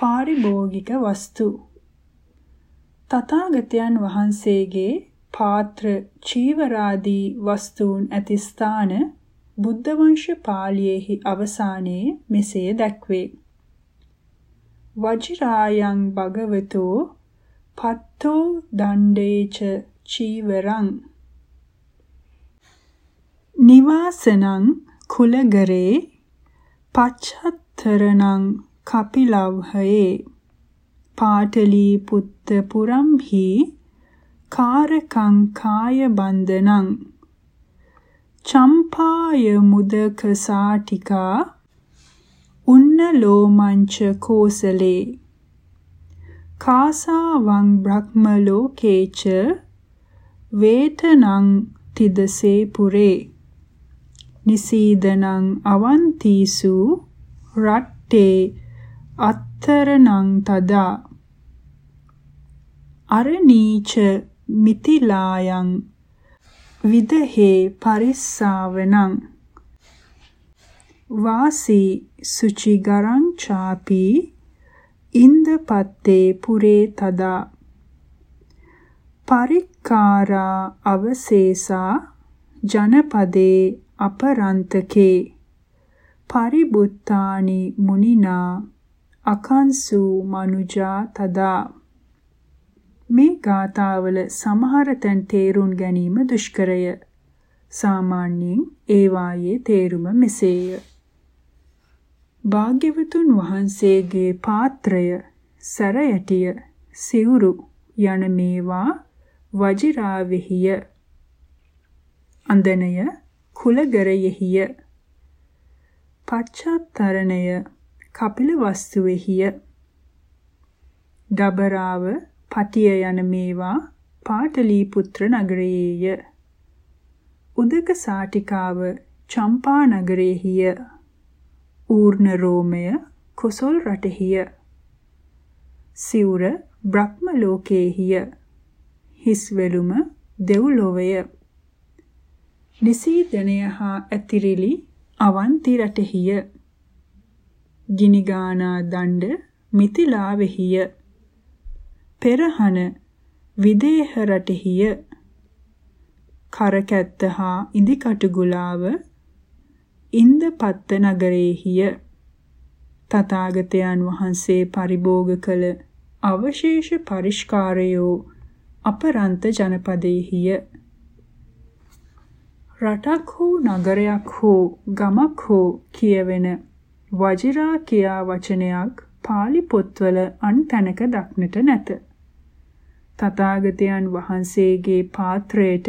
පාරිභෝගික වස්තු තථාගතයන් වහන්සේගේ පාත්‍ර චීවරාදී වස්තුන් ඇති ස්ථාන බුද්ධ වංශ පාළියේහි අවසානයේ මෙසේ දැක්වේ. වජිරායන් භගවතෝ පත්තෝ දණ්ඩේච චීවරං නිවාසනං කුලගරේ පච්චත්තරණං කපිලව්හයේ පාටලී පුත්ත පුරම්හි කාරකං කාය බන්ධනං චම්පාය මුදක සාටිකා උන්න ලෝමංච කෝසලේ කාසාවං බ්‍රහ්ම ලෝකේච වේතනං තිදසේ පුරේ නිසීදනං අවන්තිසු රට්ටේ අත්තරනං තදා. අරනීච මිතිලායන් විදහේ පරිස්සාවනං. වාසී සුචි ගරං චාපි ඉන්දපත්තේ පුරේ තදා. පරික්කාරා අවසේසා ජනපදේ අපරන්තකේ. පරිබුත්තානි මුනිනා අකංසු මනුජා තදා මේ ගාථාවල සමහර තැන් තේරුම් ගැනීම දුෂ්කරය. සාමාන්‍යයෙන් ඒවායේ තේරුම මෙසේය. භාග්‍යවතුන් වහන්සේගේ පාත්‍රය, සැරයටිය, සිවුරු යන මේවා වජිරාවෙහිය. අන්දනය කුලගරයෙහිය. පච්චත්තරණය කපිල වස්තුවේහිය. දබරාව පටිය යන මේවා පාටලීපුත්‍ර නගරයේය. උදක සාටිකාව චම්පා නගරයේහිය. ඌර්ණ රෝමය කොසල් රටෙහිය. සිවුර බ්‍රහ්ම ලෝකයේහිය. හිස් වෙලුම දෙව්ලොවය. නිසීදනය හා ඇතිරිලි අවන්ති රටෙහිය. ගිනිගානා දණ්ඩ මිතිලාවෙහිය. පෙරහන විදේහ රටෙහිය. කරකැත්ත හා ඉදිකටු ගුලාව ඉන්දපත්ත නගරයේහිය තථාගතයන් වහන්සේ පරිභෝග කළ අවශේෂ පරිස්කාරයෝ අපරන්ත ජනපදයේහිය රටක් හෝ නගරයක් හෝ ගමක් හෝ කියවෙන වජිරා කියා වචනයක් පාලි පොත්වල අන් තැනක දක්නට නැත. තථාගතයන් වහන්සේගේ පාත්‍රයට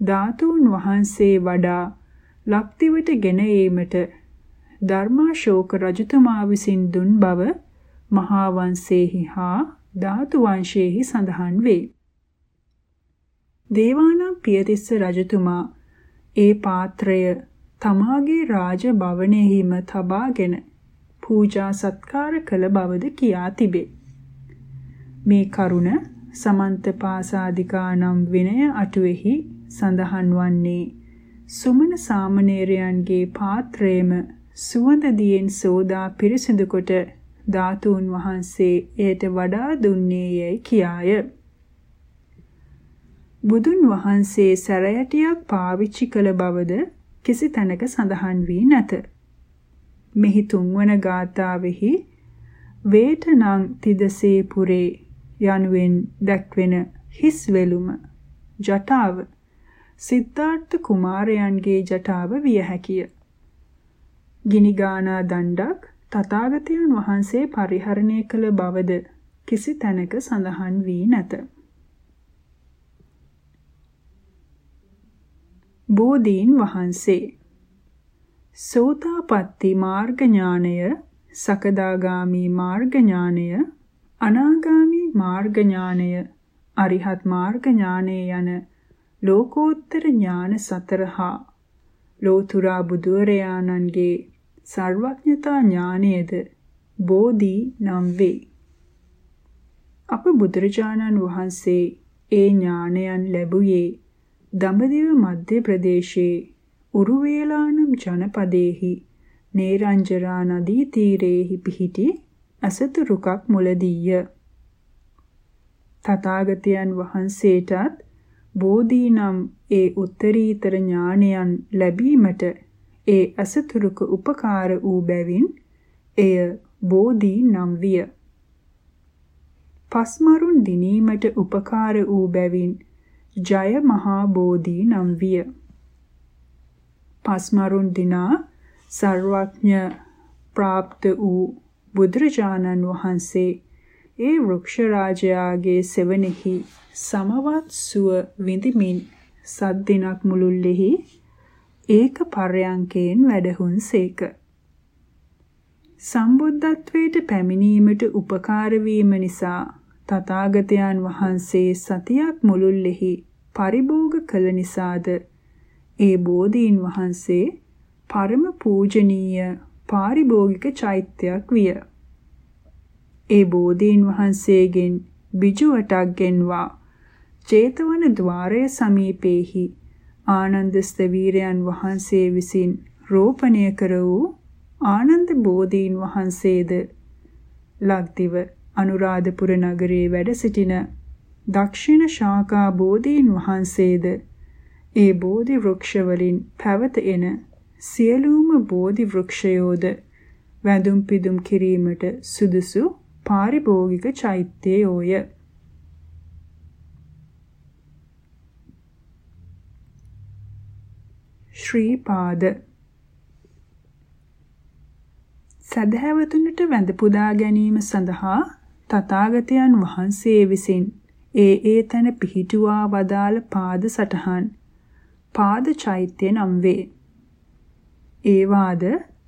ධාතුන් වහන්සේ වඩා ලක්දිවට ගෙන ඒමට ධර්මාශෝක රජතුමා විසින් දුන් බව මහා වංශේහි හා ධාතු වංශයේහි සඳහන් වේ. දේවානම් පියතිස්ස රජතුමා ඒ පාත්‍රය තමාගේ රාජ භවනයෙහිම තබාගෙන පූජා සත්කාර කළ බවද කියා තිබේ. මේ කරුණ සමන්ත පාසාදිකා නම් විනය අටුවෙහි සඳහන් වන්නේ සුමන සාමණේරයන්ගේ පාත්‍රයේම සුවඳ දියෙන් සෝදා පිරිසිදු කොට ධාතුන් වහන්සේ එයට වඩා දුන්නේ යයි කියාය. බුදුන් වහන්සේ සැරයටියක් පාවිච්චි කළ බවද කිසි තැනක සඳහන් වී නැත. මෙහි තුන්වන ගාථාවෙහි වේටනං තිදසේ පුරේ යනුවෙන් දැක්වෙන හිස් වෙලුම ජටාව සිද්ධාර්ථ කුමාරයන්ගේ ජටාව විය හැකිය. ගිනිගානා දණ්ඩක් තථාගතයන් වහන්සේ පරිහරණය කළ බවද කිසි තැනක සඳහන් වී නැත. බෝධීන් වහන්සේ සෝතාපට්ටි මාර්ග ඥානය සකදාගාමි මාර්ග ඥානය අනාගාමි මාර්ග ඥානය අරිහත් මාර්ග ඥානය යන ලෝකෝත්තර ඥාන සතර හා ලෝතුරා බුදුරයාණන්ගේ සර්වඥතා ඥානයේද බෝධි නම් වේ. අප බුදුරජාණන් වහන්සේ ඒ ඥානයන් ලැබුවේ දඹදිව මධ්‍ය ප්‍රදේශයේ උරුවේලානම් ජනපදයේහි නේරංජරා නදී තීරයේහි පිහිටි අසතු රුකක් මුලදීය. තථාගතයන් වහන්සේටත් බෝධී නම් ඒ උත්තරීතර ඥානයන් ලැබීමට ඒ අසතුරුක උපකාර වූ බැවින් එය බෝධී නම් විය. පස්මරුන් දිනීමට උපකාර වූ බැවින් ජය මහා බෝධී නම් විය. පස්මරුන් දිනා සර්වඥ પ્રાપ્ત වූ බුදුරජාණන් වහන්සේ ඒ වෘක්ෂ රාජයාගේ සෙවණෙහි සමවත් සුව විඳිමින් සත් දිනක් මුළුල්ලෙහි ඒක පර්යංකයෙන් වැඩහුන්සේක. සම්බුද්ධත්වයට පැමිණීමට උපකාර වීම නිසා තථාගතයන් වහන්සේ සතියක් මුළුල්ලෙහි පරිභෝග කළ නිසාද ඒ බෝධීන් වහන්සේ පරම පූජනීය පාරිභෝගික චෛත්‍යයක් විය. ඒ බෝධීන් වහන්සේගෙන් බිජුවටක් ගෙන්වා චේතවන ద్వාරය සමීපේහි ආනන්ද ස්තවීරයන් වහන්සේ විසින් රෝපණය කර වූ ආනන්ද බෝධීන් වහන්සේද ලක්දිව අනුරාධපුර නගරයේ වැඩ සිටින දක්ෂිණ ශාඛා බෝධීන් වහන්සේද ඒ බෝධි වෘක්ෂවලින් පැවත එන සියලුම බෝධි වෘක්ෂයෝද වැඳුම් පිදුම් කිරීමට සුදුසු පාරිභෝගික චෛත්‍යයෝය. ශ්‍රී පාද සදහැවතුනට වැඳ පුදා ගැනීම සඳහා තථාගතයන් වහන්සේ විසින් ඒ ඒ තැන පිහිටුවා වදාළ පාද සටහන් පාද චෛත්‍ය නම් වේ. ඒවාද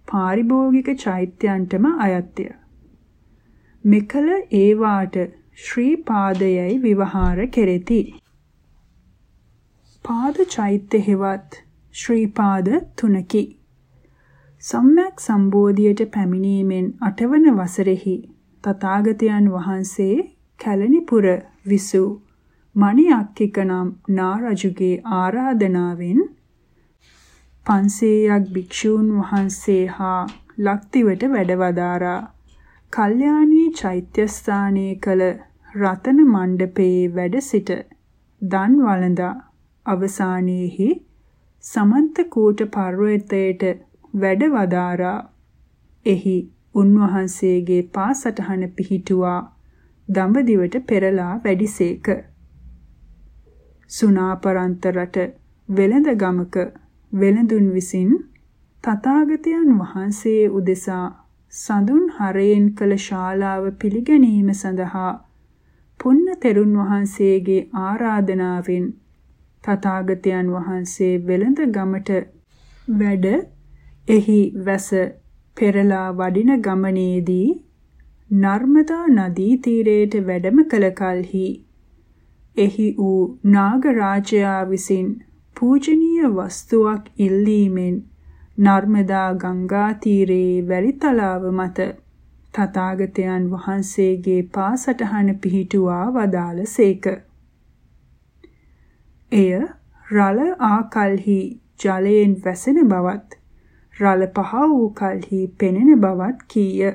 පාරිභෝගික චෛත්‍යයන්ටම අයත්ය. මෙකල ඒවාට ශ්‍රී පාදයයි විවහාර කෙරෙති. පාද චෛත්‍ය හෙවත් ශ්‍රී පාද තුනකි. සම්්‍යක් සම්බෝධියට පැමිණීමෙන් අටවන වසරෙහි තථාගතයන් වහන්සේ කැලණිපුර විසූ මණිඅක්කික නම් නාරජුගේ ආරාධනාවෙන් 500ක් භික්ෂූන් වහන්සේ හා ලක්තිවට වැඩවදාරා කල්යාණී චෛත්‍යස්ථානයේ කළ රතන මණ්ඩපයේ වැඩ සිට දන් වළඳා අවසානයේහි සමන්ත කූට පර්වතයට වැඩවදාරා එහි උන්වහන්සේගේ පාසටහන පිහිටුවා දඹදිවට පෙරලා වැඩිසේක. සුණාපරන්ත රට වෙළඳ ගමක වෙළඳුන් විසින් තථාගතයන් වහන්සේ උදෙසා සඳුන් හරයෙන් කළ ශාලාව පිළිගැනීම සඳහා පුන්න තෙරුන් වහන්සේගේ ආරාධනාවෙන් තථාගතයන් වහන්සේ වෙළඳ ගමට වැඩ එහි වැස පෙරලා වඩින ගමනේදී නර්මදා නදී තීරයට වැඩම කළ කලෙහි එහි වූ නාගරාජයා විසින් පූජනීය වස්තුවක් ඉල්ලීමෙන් නර්මදා ගංගා තීරයේ වැලිතලාව මත තථාගතයන් වහන්සේගේ පාසටහන පිහිටුවා වදාළසේක. එය රළ ආකල්හි ජලයෙන් වැසෙන බවත් රළ පහ වූ කලෙහි පෙනෙන බවත් කීය.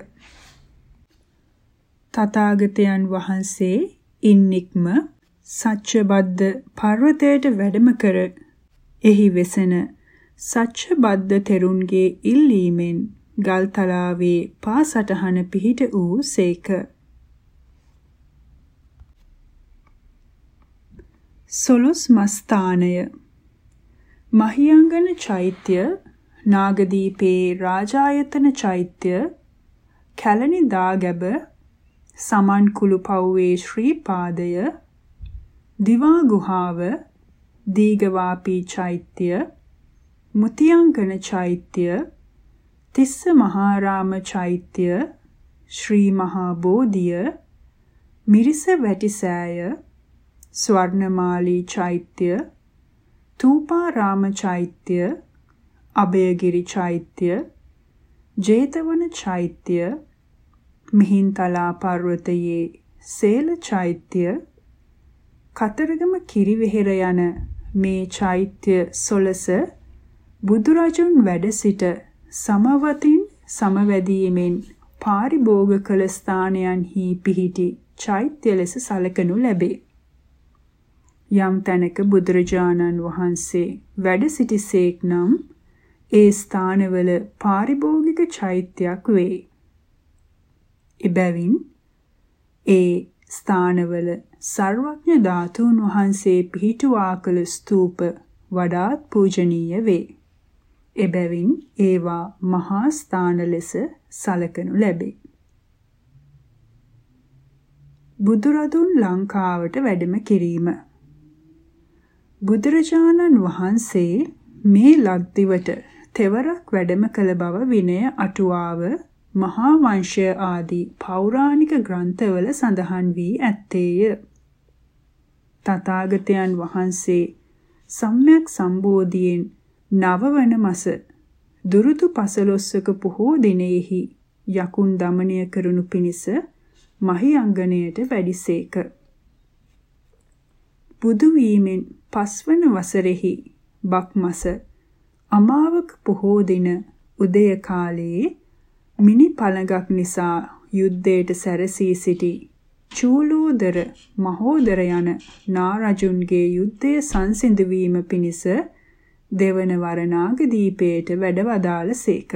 තථාගතයන් වහන්සේ ඉන්නික්ම සච්චබද්ද පර්වතයට වැඩම කර එහි වෙසෙන සච්චබද්ද තෙරුන්ගේ ඉල්ලීමෙන් ගල්තලාවේ පාසටහන පිහිට වූ සේක. සොලොස් මස්ථානය මහියංගන චෛත්‍ය නාගදීපේ රාජායතන චෛත්‍ය කැලණි දාගැබ සමන් කුළු පව්වේ ශ්‍රී පාදය දිවා ගුහාව දීගවාපී චෛත්‍ය මුතියංගන චෛත්‍ය තිස්ස මහාරාම චෛත්‍ය ශ්‍රී මහා බෝධිය මිරිස වැටිසෑය ස්වර්ණමාලී චෛත්‍ය තූපාරාම චෛත්‍ය අභයගිරි චෛත්‍ය, ජේතවන චෛත්‍ය, මිහින්තලා පර්වතයේ සේල චෛත්‍ය, කතරගම කිරිවෙහෙර යන මේ චෛත්‍ය සොලස බුදුරජුන් වැඩ සිට සමවතින් සමවැදීමෙන් පාරිභෝග කළ ස්ථානයන්හි පිහිටි චෛත්‍ය ලෙස සැලකනු ලැබේ. යම් තැනක බුදුරජාණන් වහන්සේ වැඩ සිටිසේක් නම් ඒ ස්ථානවල පාරිභෝගික චෛත්‍යයක් වේ. එබැවින් ඒ ස්ථානවල සර්වඥ ධාතුන් වහන්සේ පිහිටුවා කළ ස්තූප වඩාත් පූජනීය වේ. එබැවින් ඒවා මහා ස්ථාන ලෙස සැලකනු ලැබේ. බුදුරදුන් ලංකාවට වැඩම කිරීම බුදුරජාණන් වහන්සේ මේ ලක්දිවට තෙවරක් වැඩම කළ බව විනය අටුවාව මහා වංශය ආදී පෞරාණික ග්‍රන්ථවල සඳහන් වී ඇත්තේය. තථාගතයන් වහන්සේ සම්්‍යක් සම්බෝධියෙන් නවවන මස දුරුතු පසළොස්වක පොහෝ දිනෙහි යකුන් দমনය කරනු පිණිස මහියංගණයට වැඩිසේක. බුදු වීමෙන් පස්වන වසරෙහි බක්මස අමාවක පොහෝ දින උදය කාලයේ මිනි පළඟක් නිසා යුද්ධයට සැරසී සිටි චූලෝදර මහෝදර යන නාරජුන්ගේ යුද්ධය සංසිඳ වීම පිණිස දෙවන වර නාගදීපයට වැඩවදාළසේක.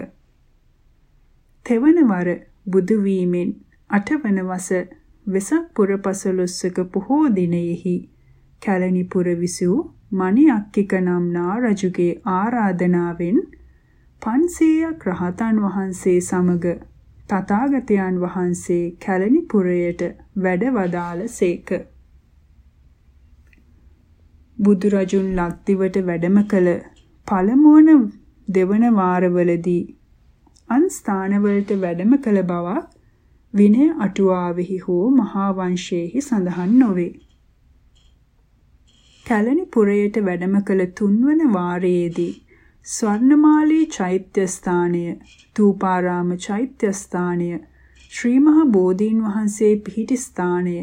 තෙවන වර බුදු වීමෙන් අටවන වස වෙසක් පුර පසළොස්වක පොහෝ දිනයෙහි කැලණිපුර විසූ මණි අක්කික නම් නාරජුගේ ආරාධනාවෙන් 500ක් රහතන් වහන්සේ සමග තථාගතයන් වහන්සේ කැලණිපුරයට වැඩ වදාළසේක. බුදුරජුන් ලක්දිවට වැඩම කළ පළමුවන දෙවන වාරවලදී අන් ස්ථානවලට වැඩම කළ බවක් විනය අටුවාවෙහි හෝ මහා වංශයේහි සඳහන් නොවේ. කැලණිපුරයට වැඩම කළ තුන්වන වාරයේදී ස්වර්ණමාලී චෛත්‍ය ස්ථානය, තූපාරාම චෛත්‍ය ස්ථානය, ශ්‍රී මහ බෝධීන් වහන්සේ පිහිටි ස්ථානය,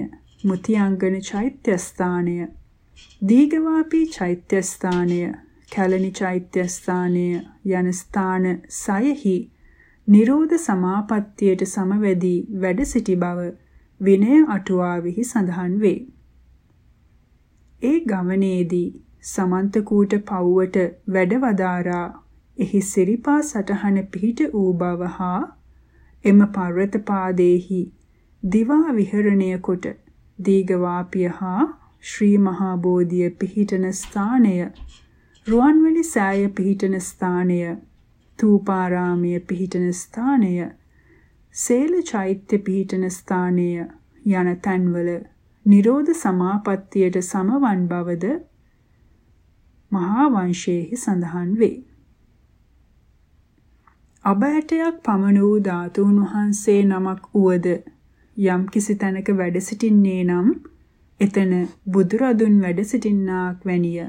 මුතියංගන චෛත්‍ය ස්ථානය, දීඝවාපී චෛත්‍ය ස්ථානය, කැලණි චෛත්‍ය ස්ථානය යන ස්ථාන සයහි නිරෝධ සමාපත්තියට සමවැදී වැඩ සිටි බව විනය අටුවාවෙහි සඳහන් වේ. ඒ ගමනේදී සමන්තකූට පව්වට වැඩවදාරා එහි සිරිපා සටහන පිහිට වූ බව හා එම පර්වත පාදේහි දිවා විහරණය කොට දීඝවාපිය හා ශ්‍රී මහා බෝධිය පිහිටන ස්ථානය රුවන්වැලි සෑය පිහිටන ස්ථානය තූපාරාමය පිහිටන ස්ථානය සේල චෛත්‍ය පිහිටන ස්ථානය යන තැන්වල නිරෝධ සමාපත්තියට සමවන් බවද මහා වංශයේහි සඳහන් වේ. අබෑටයක් පමණ වූ ධාතුන් වහන්සේ නමක් උවද යම් කිසි තැනක වැඩ සිටින්නේ නම් එතන බුදුරදුන් වැඩ සිටින්නාක් වැනිය.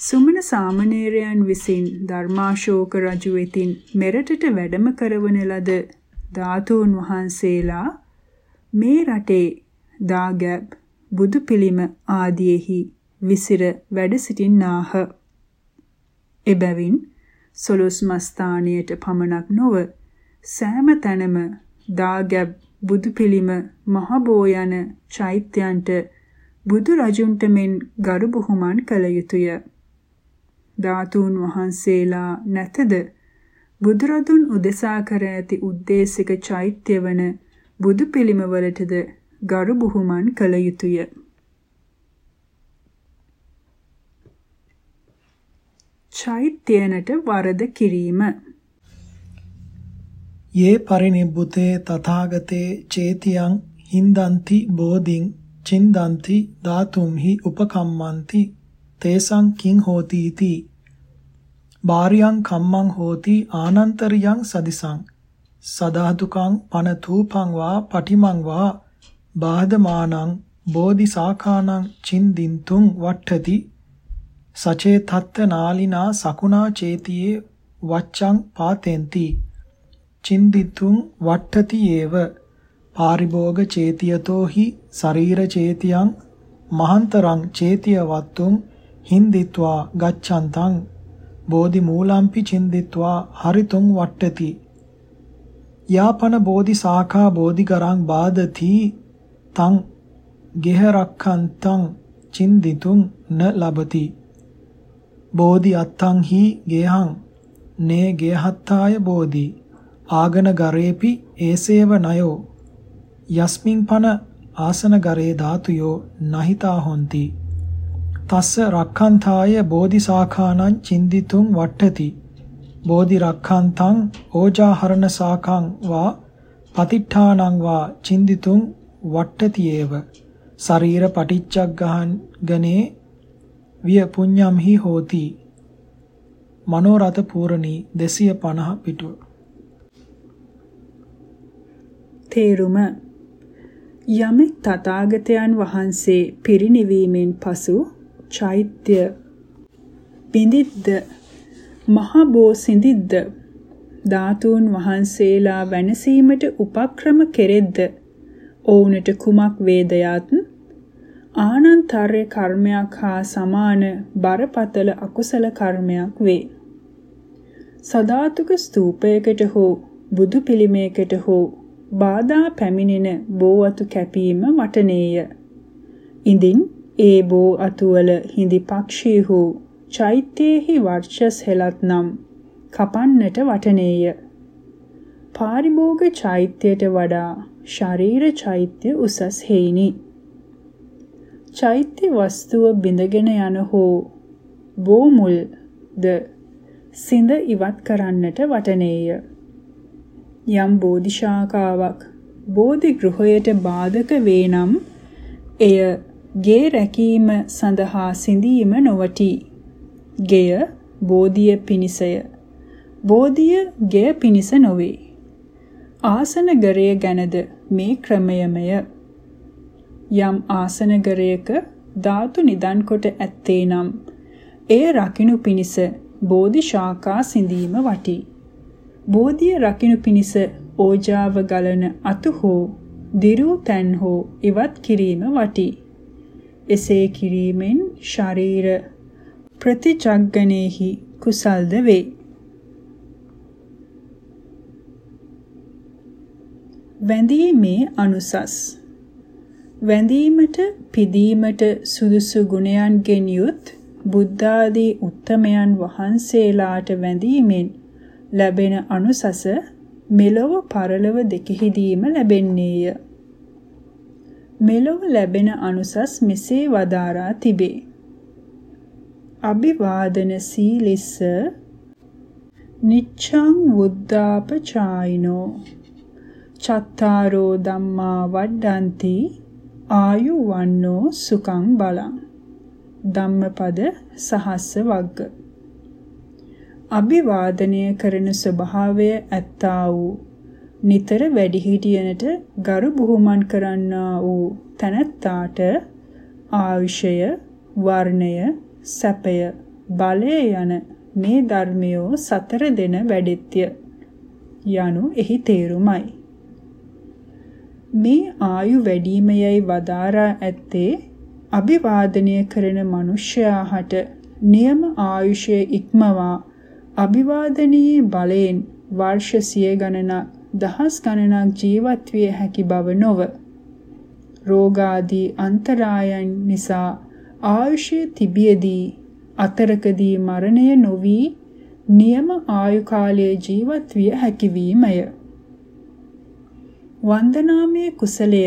සුමන සාමණේරයන් විසින් ධර්මාශෝක රජු වෙතින් මෙරටට වැඩම කරවන ලද ධාතුන් වහන්සේලා මේ රටේ දාගැබ් බුදු පිළිම ආදීෙහි විසිර වැඩ සිටින්නාහ. එබැවින් සොළොස් මස්ථානයට පමණක් නොව සෑම තැනම දාගැබ් බුදු පිළිම මහබෝ යන චෛත්‍යයන්ට බුදු රජුන්ට මෙන් ගරු බුහුමන් කළ යුතුය. ධාතුන් වහන්සේලා නැතද බුදුරදුන් උදෙසා කර ඇති උද්දේශික චෛත්‍ය වන බුදු පිළිම වලටද ගරු බුහුමන් කළ යුතුය. චෛත්‍යයනට වරද කිරීම යේ පරිනිබ්බුතේ තථාගතේ චේතියං හින්දන්ති බෝධින් චින්දන්ති ධාතුම්හි උපකම්මන්ති තේසං කිං හෝතිති බාරියං කම්මං හෝති ආනන්තරියං සදිසං සදාතුකං පන තූපං වා පටිමං වා බාධමානං බෝධිසාඛානං චින්දින්තුං වට්ඨති සචේ තත්ත නාලිනා සකුණා චේතියේ වච්ඡං පාතෙන්ති. චින්දිතුං වට්ඨති ඒව. පාරිභෝග චේතියතෝ හි ශරීර චේතියං මහන්තරං චේතිය වත්තුං හින්දිත්වා ගච්ඡන්තං. බෝධි මූලම්පි චින්දිත්වා හරිතුං වට්ඨති. යාපන බෝධි සාඛා බෝධි ගරං බාදති තං ගෙහරක්ඛන්තං චින්දිතුං න ලබති. බෝධි අත්තං හි ගේහං නේ ගේහත්තාය බෝධි. ආගන ගරේපි ඒසේව නයෝ. යස්මින් පන ආසන ගරේ ධාතුයෝ නහිතා හොಂತಿ. තස්ස රක්ඛන්තාය බෝධි සාඛානං චින්දිතුං වට්ටති බෝධි රක්ඛන්තං ඕජාහරණ සාඛං වා පතිඨානං වා චින්දිතුං වට්ටති ඒව ශරීර පටිච්චග්ගහන් ගනේ විය පුඤ්ඤම්හි හෝති. මනෝරත පූර්ණී 250 පිටුව. තේරුම. යමෙක් තථාගතයන් වහන්සේ පිරිනිවීමෙන් පසු චෛත්‍ය බිඳිද්ද මහ බෝසිඳිද්ද ධාතුන් වහන්සේලා වෙනසීමට උපක්‍රම කෙරෙද්ද ඔවුනට කුමක් වේදයත් ආනන්තරය කර්මයක් හා සමාන බරපතල අකුසල කර්මයක් වේ. සදාතුක ස්තූපයකට හෝ බුදු පිළිමයකට හෝ බාධා පැමිණෙන බෝ අතු කැපීම වටනේය. ඉඳින් ඒ බෝ අතුවල හිඳි පක්ෂීහු චෛත්‍යයේහි වර්ෂස් හෙලත් නම් කපන්නට වටනේය. පාරිභෝග චෛත්‍යයට වඩා ශරීර චෛත්‍ය උසස් හේිනි. චෛත්‍ය වස්තුව බිඳගෙන යන හෝ බෝමුල් ද සිඳ ඉවත් කරන්නට වටනේය. යම් බෝධිශාකාවක් බෝධි ගෘහයට බාධක වේ නම් එය ගේ රැකීම සඳහා සිඳීම නොවටි. ගෙය බෝධිය පිනිසය. බෝධිය ගෙය පිනිස නොවේ. ආසන ගරය ගැනද මේ ක්‍රමයමය. යම් ආසනගරයක ධාතු නිදන් කොට ඇත්තේ නම් එය රකින්නු පිණිස බෝධි ශාඛා සිඳීම වටි. බෝධිය රකින්නු පිණිස ඕජාව ගලන අතු හෝ දිරු තැන් හෝ ඉවත් කිරීම වටි. එසේ කිරීමෙන් ශරීර ප්‍රතිචග්ගණේහි කුසල්ද වේ. වැඳීමේ අනුසස් වැඳීමට පිදීමට සුදුසු ගුණයන්ගෙන් යුත් බුද්ධාදී උත්තමයන් වහන්සේලාට වැඳීමෙන් ලැබෙන අනුසස මෙලොව පරලොව දෙකෙහිදීම ලැබෙන්නේය. මෙලොව ලැබෙන අනුසස් මෙසේ වදාරා තිබේ. අභිවාදන සීලිස්ස නිච්ඡං වුද්ධාපචායිනෝ චත්තාරෝ ධම්මා වඩ්ඩಂತಿ ආයු වන්නෝ සුකං බලං. ධම්මපද සහස්ස වග්ග. අභිවාදනය කරන ස්වභාවය ඇත්තා වූ නිතර වැඩිහිටියනට ගරු බුහුමන් කරන්නා වූ තනත්තාට ආයුෂය වර්ණය සැපය බලය යන මේ ධර්මයෝ සතර දෙන වැඩෙත්‍ය යනු එහි තේරුමයි. මේ ආයු වැඩිමයයි වදාරා ඇත්තේ අභිවාදනය කරන මිනිසයාට නියම ආයුෂය ඉක්මවා අභිවාදනයේ බලයෙන් වර්ෂ සිය ගණනක් දහස් ගණනක් ජීවත් විය හැකි බව නොව රෝගාදී අන්තරායන් නිසා ආයුෂය තිබියදී අතරකදී මරණය නොවි නියම ආයු කාලයේ ජීවත් විය හැකි වීමය. වන්දනාමය කුසලය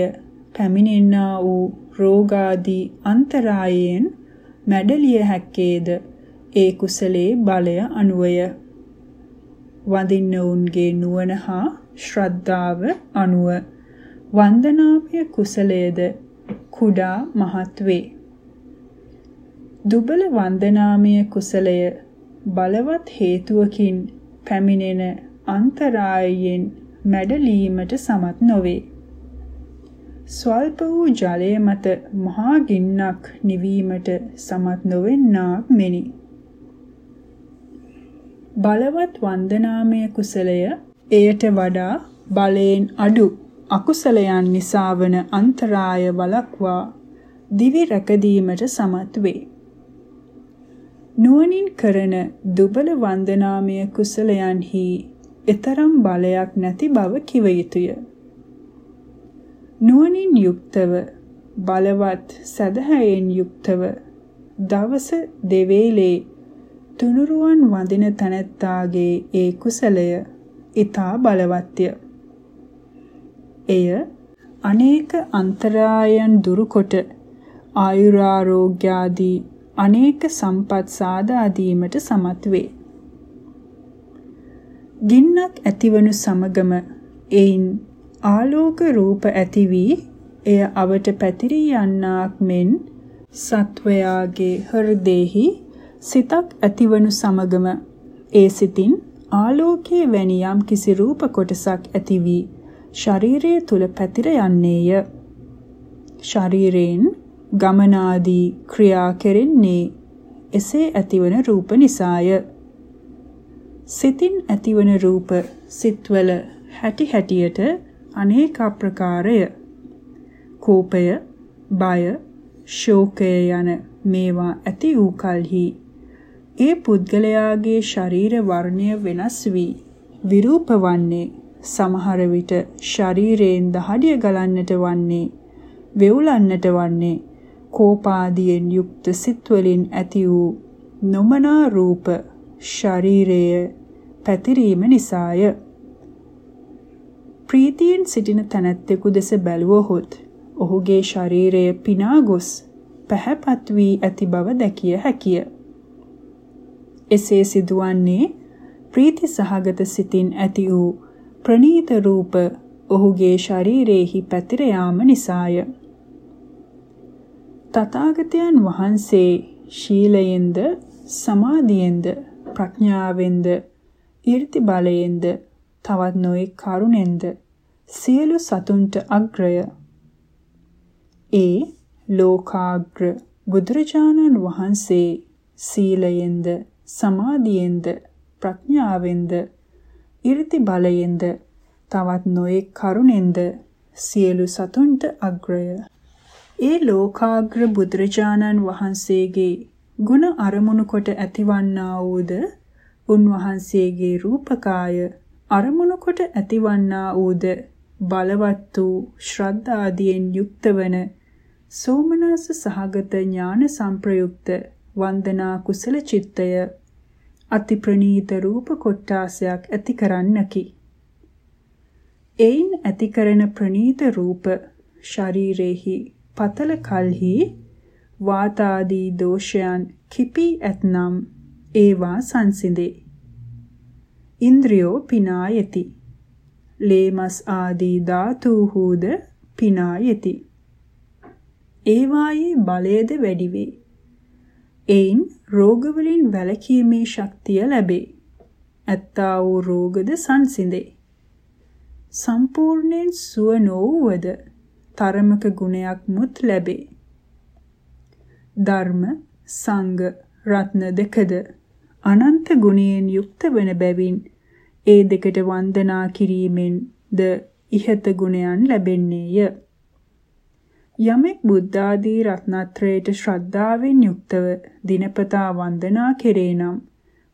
පැමිණෙන්නා වූ රෝගාදී අන්තරායයෙන් මැඩලිය හැක්කේද? ඒ කුසලේ බලය අනුවය. වඳින්නවුන්ගේ නුවණ හා ශ්‍රද්ධාව අනුව වන්දනාමය කුසලයේද කුඩා මහත් වේ දුබල වන්දනාමය කුසලය බලවත් හේතුවකින් පැමිණෙන අන්තරායයෙන් මැඩලීමට සමත් නොවේ. ස්වල්ප වූ ජලය මත මහා ගින්නක් නිවීමට සමත් නොවෙන්නාක් මෙනි. බලවත් වන්දනාමය කුසලය එයට වඩා බලයෙන් අඩු අකුසලයන් නිසා වන අන්තරාය වලක්වා දිවි රැකදීමට සමත් වේ. නුවණින් කරන දුබල වන්දනාමය කුසලයන්හි එතරම් බලයක් නැති බව කිව යුතුය. නුවණින් යුක්තව බලවත් සදහැයෙන් යුක්තව දවස දෙවේලේ තුනුරුවන් වඳින තැනැත්තාගේ ඒ කුසලය ඊතා බලවත්ය. එය අනේක අන්තරායන් දුරුකොට ආයුරාරෝග්‍යාදී අනේක සම්පත් සාදා දීමට සමත් වේ. ගින්නක් ඇතිවනු සමගම එයින් ආලෝක රූප ඇති වී එය අවට පැතිරී යන්නාක් මෙන් සත්වයාගේ හෘදෙහි සිතක් ඇතිවනු සමගම ඒ සිතින් ආලෝකයේ වැනි යම් කිසි රූප කොටසක් ඇති වී ශරීරය තුල පැතිර යන්නේය. ශරීරයෙන් ගමනාදී ක්‍රියා කෙරෙන්නේ එසේ ඇතිවන රූප නිසාය. සිතින් ඇතිවන රූප සිත්වල හැටි හැටියට අනේක ප්‍රකාරය. කෝපය, බය, ශෝකය යන මේවා ඇති වූ කලෙහි ඒ පුද්ගලයාගේ ශරීර වර්ණය වෙනස් වී විරූප වන්නේ සමහර විට ශරීරයෙන් දහඩිය ගලන්නට වන්නේ වෙවුලන්නට වන්නේ කෝපාදියෙන් යුක්ත සිත් වලින් ඇති වූ නොමනා රූප ශරීරයේ පැතිරීම නිසාය. ප්‍රීතියෙන් සිටින තැනැත්තෙකු දෙස බැලුවහොත් ඔහුගේ ශරීරය පිනා ගොස් පැහැපත් වී ඇති බව දැකිය හැකිය. එසේ සිදුවන්නේ ප්‍රීති සහගත සිතින් ඇති වූ ප්‍රනීත රූප ඔහුගේ ශරීරයේහි පැතිර යාම නිසාය. තථාගතයන් වහන්සේ ශීලයෙන්ද සමාධියෙන්ද ප්‍රඥාවෙන්ද ඊර්ති බලයෙන්ද තවත් නොයෙක් කරුණෙන්ද සියලු සතුන්ට අග්‍රය ඒ ලෝකාග්‍ර බුදුරජාණන් වහන්සේ සීලයෙන්ද සමාධියෙන්ද ප්‍රඥාවෙන්ද ඊර්ති බලයෙන්ද තවත් නොයෙක් කරුණෙන්ද සියලු සතුන්ට අග්‍රය ඒ ලෝකාග්‍ර බුදුරජාණන් වහන්සේගේ ගුණ අරමුණු කොට ඇතිවන්නා වූද උන්වහන්සේගේ රූපකාය අරමුණු කොට ඇතිවන්නා වූද බලවත් වූ ශ්‍රද්ධාදියෙන් යුක්තවන සෝමනස සහගත ඥාන සංප්‍රයුක්ත වන්දනා කුසල චිත්තය අති ප්‍රනීත රූප කොට්ටාසයක් ඇති කරන්නකි. එයින් ඇති කරන ප්‍රනීත රූප ශරීරේහි පතල කල්හි වාතාදී දෝෂයන් කිපී ඇතනම් ඒවා සංසිඳේ. ඉන්ද්‍රියෝ පිනායති. ලේමස් ආදී ධාතුහුද පිනායති. ඒවායේ බලයද වැඩි වේ. එයින් රෝගවලින් වැළකීමේ ශක්තිය ලැබේ. ඇත්තා වූ රෝගද සංසිඳේ. සම්පූර්ණයෙන් සුව නොවුවද තරමක ගුණයක් මුත් ලැබේ. ධර්ම සංඝ රත්න දෙකද අනන්ත ගුණයෙන් යුක්ත වන බැවින් ඒ දෙකට වන්දනා කිරීමෙන් ද ඉහත ගුණයන් ලැබෙන්නේය. යමෙක් බුද්ධ ආදී රත්නත්‍රයට ශ්‍රද්ධාවෙන් යුක්තව දිනපතා වන්දනා කෙරේ නම්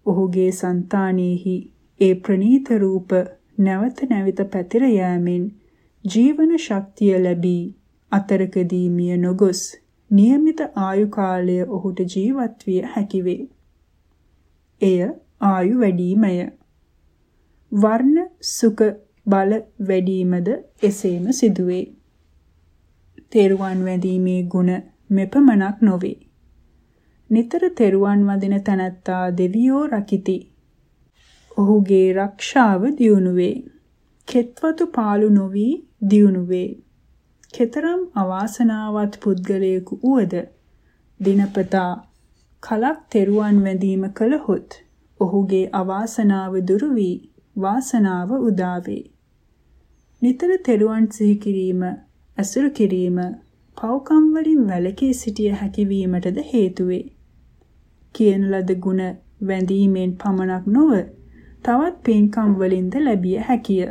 ඔහුගේ సంతානෙහි ඒ ප්‍රනීත රූප නැවත නැවත පැතිර යෑමෙන් ජීවන ශක්තිය ලැබී අතරකදී මිය නොගොස් નિયમિત ආයු කාලය ඔහුට ජීවත් විය හැකි වේ. එය ආයු වැඩිමය. වර්ණ සුඛ බල වැඩිමද එසේම සිදුවේ. තෙරුවන් වැඳීමේ ගුණ මෙපමණක් නොවේ. නිතර තෙරුවන් වඳින තනත්තා දෙවියෝ රකිති. ඔහුගේ රක්ෂාව දියුණු වේ. කෙත්වතු පාලු නොවි දියුණු වේ. කතරම් අවාසනාවත් පුද්ගලයෙකු වුවද දිනපතා කලක් තෙරුවන් වැඳීම කළහොත් ඔහුගේ අවාසනාව දුරු වී වාසනාව උදා වේ. නිතර තෙරුවන් සිහි කිරීම, අසුරු කිරීම, පව්කම් වලින් වැළකී සිටිය හැකි වීමටද හේතු වේ. කියන ලද ಗುಣ වැඳීමෙන් පමණක් නොව තවත් පින්කම් වලින්ද ලැබිය හැකිය.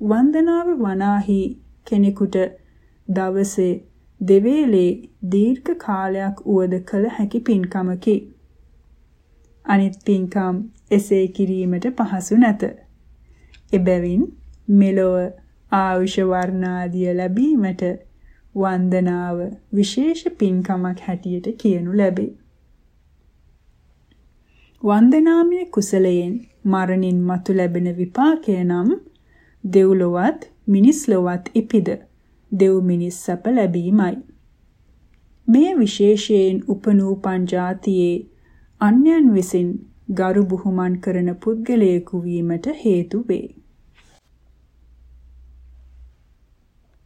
වන්දනාව වනාහි කෙනෙකුට දවසේ දෙවේලේ දීර්ඝ කාලයක් උවද කළ හැකි පින්කමකි. අනිත් පින්කම් එසේ කිරීමට පහසු නැත. එබැවින් මෙලොව ආයුෂ වර්ණාදිය ලැබීමට වන්දනාව විශේෂ පින්කමක් හැටියට කියනු ලැබේ. වන්දනාමය කුසලයෙන් මරණින් මතු ලැබෙන විපාකය නම් දෙව්ලොවත් මිනිස් ලොවත් ඉපිද දෙව් මිනිස් සැප ලැබීමයි. මේ විශේෂයෙන් උපනූපන් જાතියේ අන්‍යයන් විසින් ගරු බුහුමන් කරන පුද්ගලයෙකු වීමට හේතු වේ.